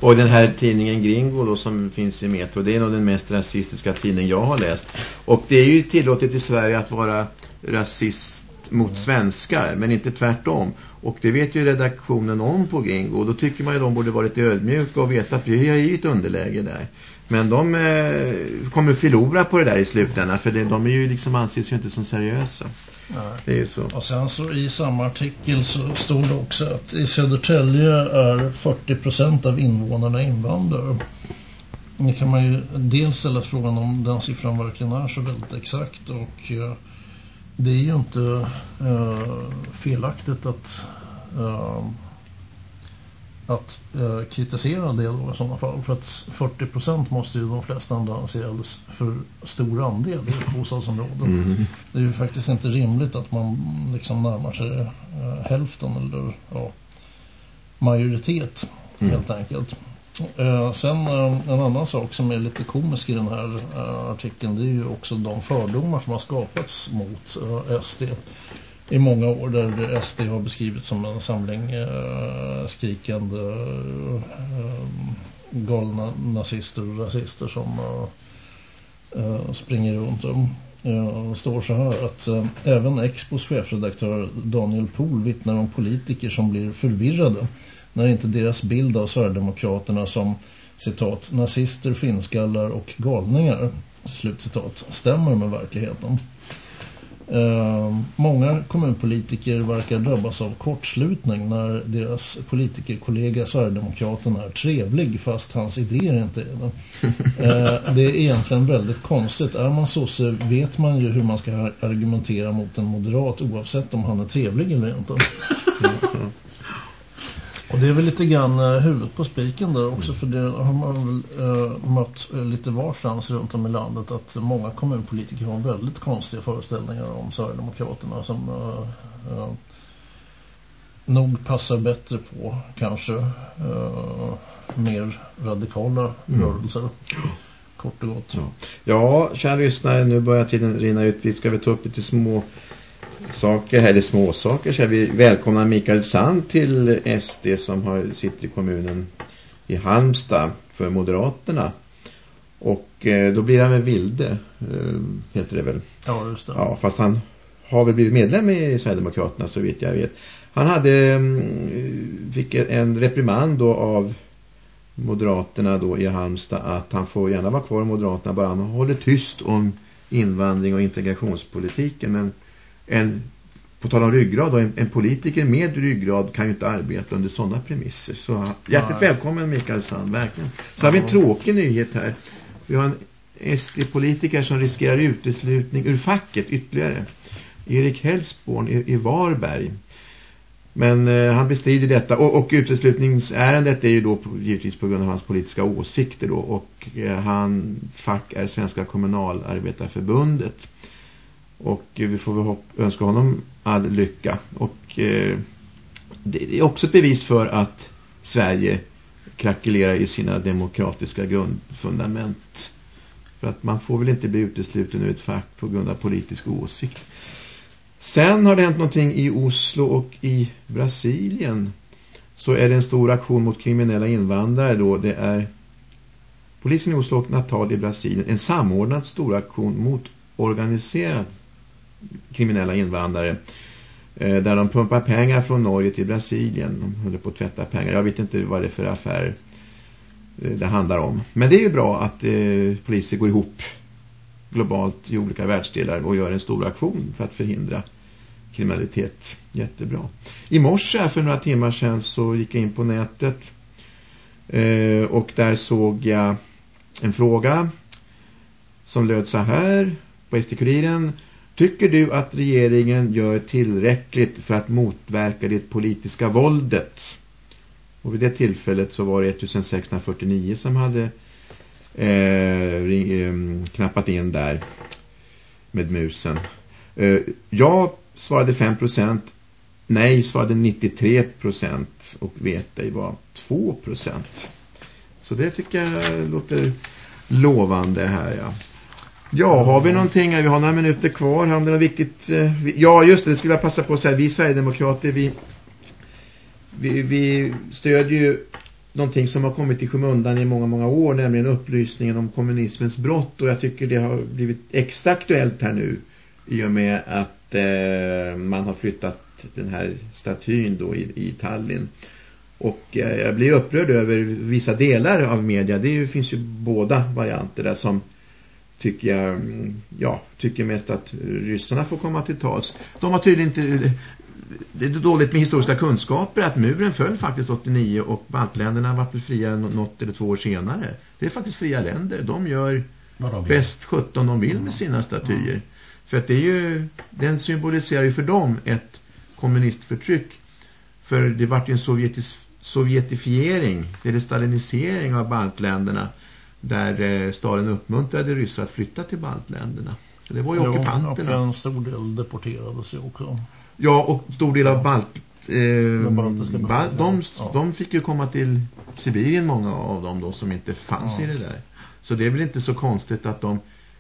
Och den här tidningen Gringo då som finns i Metro, det är nog den mest rasistiska tidning jag har läst. Och det är ju tillåtet i Sverige att vara rasist mot svenskar, men inte tvärtom. Och det vet ju redaktionen om på Gringo. Och då tycker man ju att de borde varit ödmjuka och veta att vi har ju ett underläge där. Men de eh, kommer förlora på det där i slutändan för det, de är ju liksom anses ju inte som seriösa. Nej. Det är ju så. Och sen så i samma artikel så står det också att i Södertälje är 40% av invånarna invandrare. Nu kan man ju dels ställa frågan om den siffran verkligen är så väldigt exakt och eh, det är ju inte eh, felaktigt att eh, att eh, kritisera det då i sådana fall. För att 40% måste ju de flesta ändå anse alldeles för stor andel i ett bostadsområde. Mm. Det är ju faktiskt inte rimligt att man liksom närmar sig eh, hälften eller ja, majoritet mm. helt enkelt. Eh, sen eh, en annan sak som är lite komisk i den här eh, artikeln det är ju också de fördomar som har skapats mot eh, SD i många år där SD har beskrivits som en samling eh, skrikande eh, galna nazister och rasister som eh, eh springer runt. Det eh, står så här att eh, även Expos chefredaktör Daniel Pohl vittnar om politiker som blir förvirrade när inte deras bild av Sverigedemokraterna som citat nazister, skinnskallar och galningar slutcitat stämmer med verkligheten. Uh, många kommunpolitiker verkar drabbas av kortslutning när deras politikerkollega Sverigedemokraterna är trevlig fast hans idéer inte är det. Uh, det är egentligen väldigt konstigt. Är man så så vet man ju hur man ska argumentera mot en moderat oavsett om han är trevlig eller inte. Och det är väl lite grann uh, huvudet på spiken där också för det har man väl uh, mött uh, lite varstans runt om i landet att många kommunpolitiker har väldigt konstiga föreställningar om Sverigedemokraterna som uh, nog passar bättre på kanske mer radikala mm. rörelser. Kort och gott. Ja, ja kära lyssnare, nu börjar tiden rinna ut. Vi ska väl ta upp lite små saker, eller små saker så vi välkomnar Mikael Sand till SD som har sitter i kommunen i Halmstad för Moderaterna. Och eh, då blir han med Vilde, eh, heter det väl? Ja, just det. Ja, fast han har väl blivit medlem i Sverigedemokraterna så vitt jag vet. Han hade, mm, fick en reprimand då av Moderaterna då i Halmstad att han får gärna vara kvar i Moderaterna bara han håller tyst om invandring och integrationspolitiken men en, på tal om ryggrad, och en, en, politiker med ryggrad kan ju inte arbeta under sådana premisser. Så hjärtligt ja. välkommen Mikael Sand, verkligen. Så ja. har vi en tråkig nyhet här. Vi har en SD-politiker som riskerar uteslutning ur facket ytterligare. Erik Hellsborn i, i Varberg. Men eh, han bestrider detta och, och uteslutningsärendet är ju då på, givetvis på grund av hans politiska åsikter då och eh, hans fack är Svenska kommunalarbetarförbundet. Och eh, vi får väl önska honom all lycka. Och eh, det är också ett bevis för att Sverige krackelerar i sina demokratiska grundfundament. För att man får väl inte bli utesluten ur ett fack på grund av politisk åsikt. Sen har det hänt någonting i Oslo och i Brasilien. Så är det en stor aktion mot kriminella invandrare då. Det är polisen i Oslo och Natal i Brasilien. En samordnad stor aktion mot organiserad kriminella invandrare eh, där de pumpar pengar från Norge till Brasilien. De håller på att tvätta pengar. Jag vet inte vad det är för affär eh, det handlar om. Men det är ju bra att eh, poliser går ihop globalt i olika världsdelar och gör en stor aktion för att förhindra kriminalitet. Jättebra. I morse för några timmar sedan så gick jag in på nätet eh, och där såg jag en fråga som löd så här på SD-kuriren. Tycker du att regeringen gör tillräckligt för att motverka det politiska våldet? Och vid det tillfället så var det 1649 som hade eh, ring, eh, knappat in där med musen. Eh, jag svarade 5%, nej svarade 93% och vet ej var 2%. Så det tycker jag låter lovande här, ja. Ja, har vi någonting? Vi har några minuter kvar här om det är något viktigt. Eh, ja, just det, det skulle jag passa på att säga. Vi Sverigedemokrater, vi, vi, vi stödjer ju någonting som har kommit i skymundan i många, många år, nämligen upplysningen om kommunismens brott. Och jag tycker det har blivit extra aktuellt här nu i och med att eh, man har flyttat den här statyn då i, i Tallinn. Och eh, jag blir upprörd över vissa delar av media. Det finns ju båda varianter där som tycker jag, mm, ja, tycker mest att ryssarna får komma till tals. De har tydligen inte, det är dåligt med historiska kunskaper att muren föll faktiskt 89 och baltländerna var fria något eller två år senare. Det är faktiskt fria länder. De gör de bäst 17 de vill med sina statyer. Mm. För att det är ju, den symboliserar ju för dem ett kommunistförtryck. För det vart ju en sovjetisk, sovjetifiering, eller stalinisering av baltländerna där eh, Stalin uppmuntrade ryssar att flytta till baltländerna. Så det var ju jo, ockupanterna. Och en stor del deporterades ju också. Ja, och stor del av balt... Eh, bal de, ja. de fick ju komma till Sibirien, många av dem då, som inte fanns ja. i det där. Så det är väl inte så konstigt att de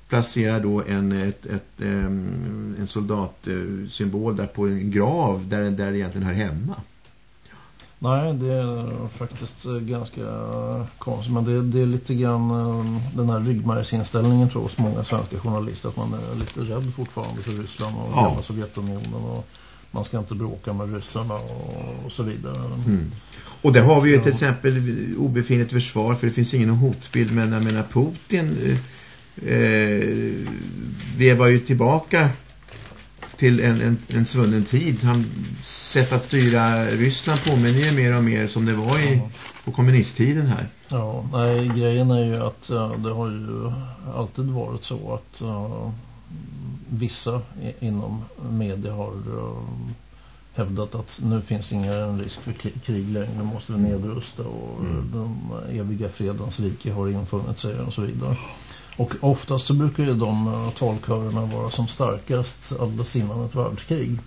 placerar då en, ett, ett, en soldatsymbol där på en grav där, där det egentligen hör hemma. Nej, det är faktiskt ganska konstigt. Men det, det är lite grann um, den här ryggmärgsinställningen tror hos många svenska journalister. Att man är lite rädd fortfarande för Ryssland och ja. gamla Sovjetunionen. Och man ska inte bråka med ryssarna och, och så vidare. Mm. Och där har vi ju till exempel obefinnligt försvar. För det finns ingen hotbild. Men jag menar Putin eh, eh vevar ju tillbaka till en, en, en svunnen tid. Han sätt att styra Ryssland påminner ju mer och mer som det var i, på kommunisttiden här. Ja, nej, grejen är ju att det har ju alltid varit så att uh, vissa inom media har uh, hävdat att nu finns ingen risk för krig längre, nu måste vi nedrusta och mm. den eviga fredens rike har infunnit sig och så vidare. Och oftast så brukar ju de talkörerna vara som starkast alldeles innan ett världskrig.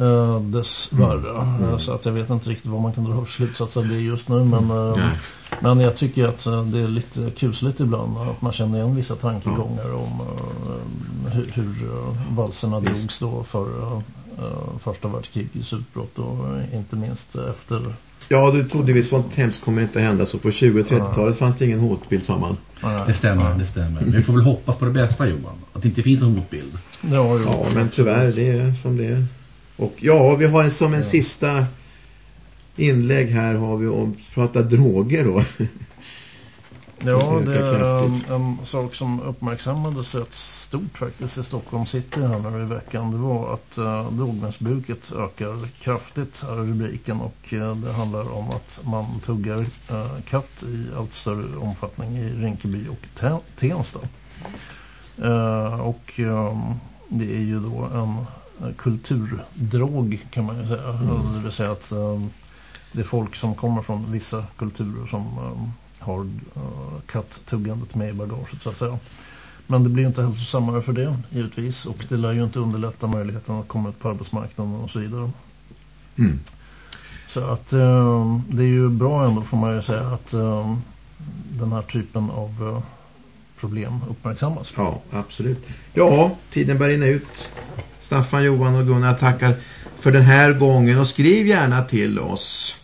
Uh, dessvärre. Mm. Uh, så att jag vet inte riktigt vad man kan dra för slutsats av det just nu. Men, uh, men jag tycker att det är lite kusligt ibland att man känner igen vissa tankegångar om hur, hur valserna drogs då för första världskrigets utbrott och inte minst efter Ja, du trodde vi sånt hemskt kommer inte hända så på 20- och 30-talet fanns det ingen hotbild, sa man. Det stämmer, det stämmer. Men vi får väl hoppas på det bästa, Johan. Att det inte finns någon hotbild. Ja, ja men tyvärr, det är som det är. Och ja, vi har en som en ja. sista inlägg här har vi om prata droger då. Ja, det är en, en, sak som uppmärksammades rätt stort faktiskt i Stockholm City här nu i veckan. Det var att uh, drogmissbruket ökar kraftigt här i rubriken och uh, det handlar om att man tuggar uh, katt i allt större omfattning i Rinkeby och Tensta. Uh, och um, det är ju då en kulturdrog kan man ju säga. Mm. Det vill säga att um, det är folk som kommer från vissa kulturer som um, har uh, kattuggandet med i bagaget så att säga. Men det blir inte hälsosammare för det givetvis och det lär ju inte underlätta möjligheten att komma ut på arbetsmarknaden och så vidare. Mm. Så att uh, det är ju bra ändå får man ju säga att uh, den här typen av uh, problem uppmärksammas. Ja, absolut. Ja, tiden börjar rinna ut. Staffan, Johan och Gunnar tackar för den här gången och skriv gärna till oss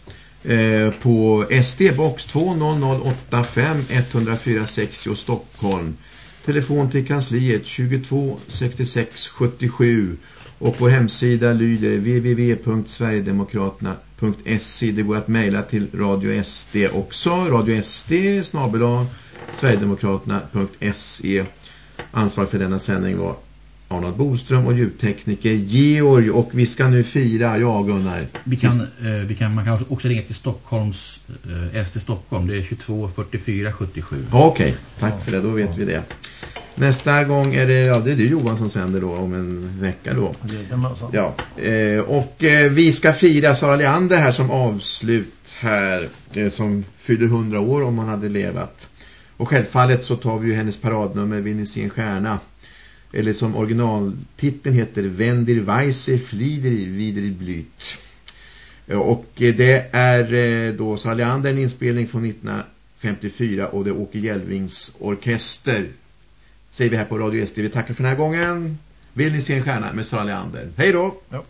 Eh, på SD-box 20085 104 60 Stockholm. Telefon till kansliet 22 66 77 och vår hemsida lyder www.sverigedemokraterna.se Det går att mejla till Radio SD också. Radio SD snabel Sverigedemokraterna.se Ansvar för denna sändning var Arnold Boström och ljudtekniker Georg och vi ska nu fira, ja Gunnar. Vi kan, eh, vi kan, man kan också ringa till Stockholms, eh, ST Stockholm, det är 22 44 77. Okej, okay, tack för det, då vet vi det. Nästa gång är det, ja det är det Johan som sänder då om en vecka då. Ja, eh, och eh, vi ska fira Sara Leander här som avslut här, eh, som fyller 100 år om hon hade levat. Och självfallet så tar vi ju hennes paradnummer Vill se en stjärna eller som originaltiteln heter Wendir Weisse flider vidare blyt. Eh, och eh, det är eh, då Saliander Leander en inspelning från 1954 och det är Åke Hjelvings orkester. Säger vi här på Radio SD. Vi tackar för den här gången. Vill ni se en stjärna med Saliander? Leander? Hej då! Ja.